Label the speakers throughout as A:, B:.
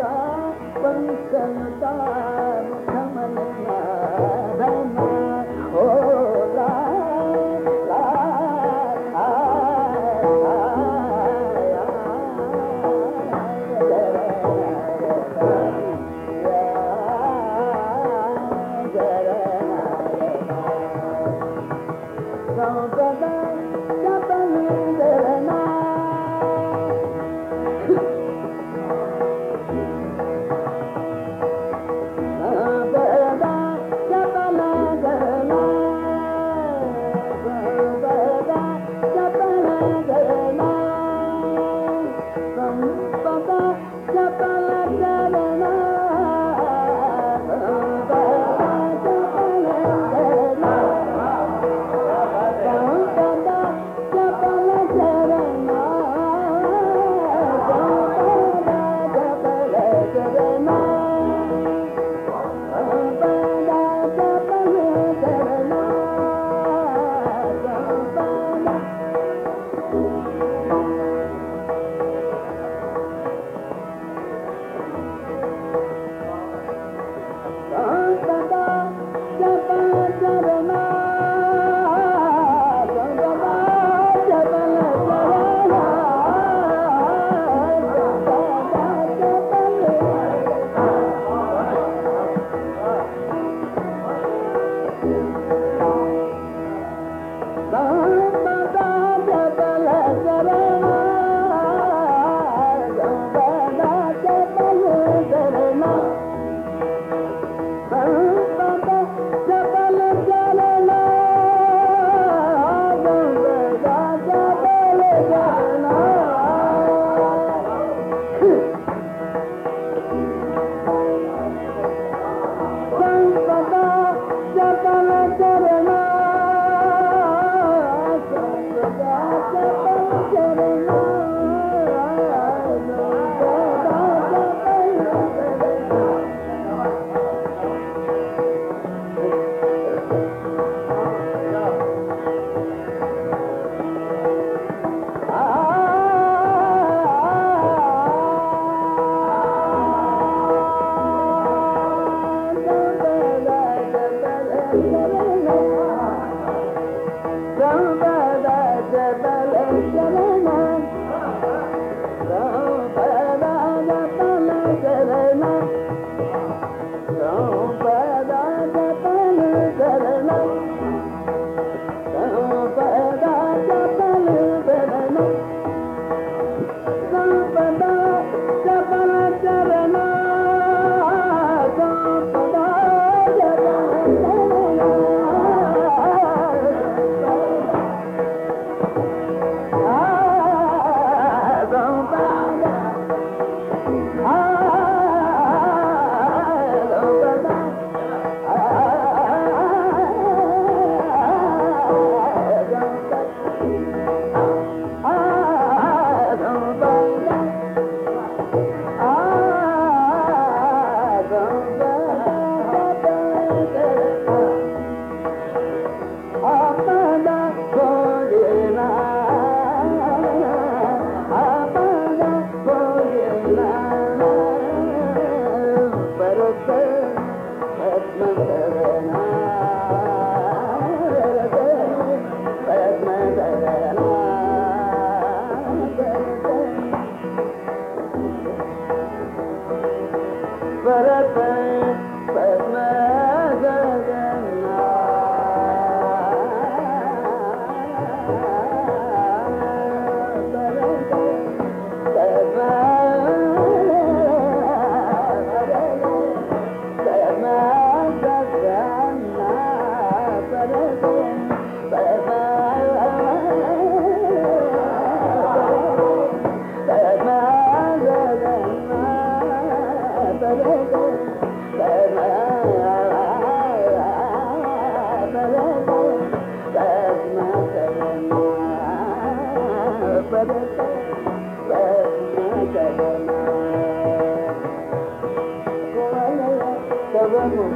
A: पंका भमल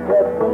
A: that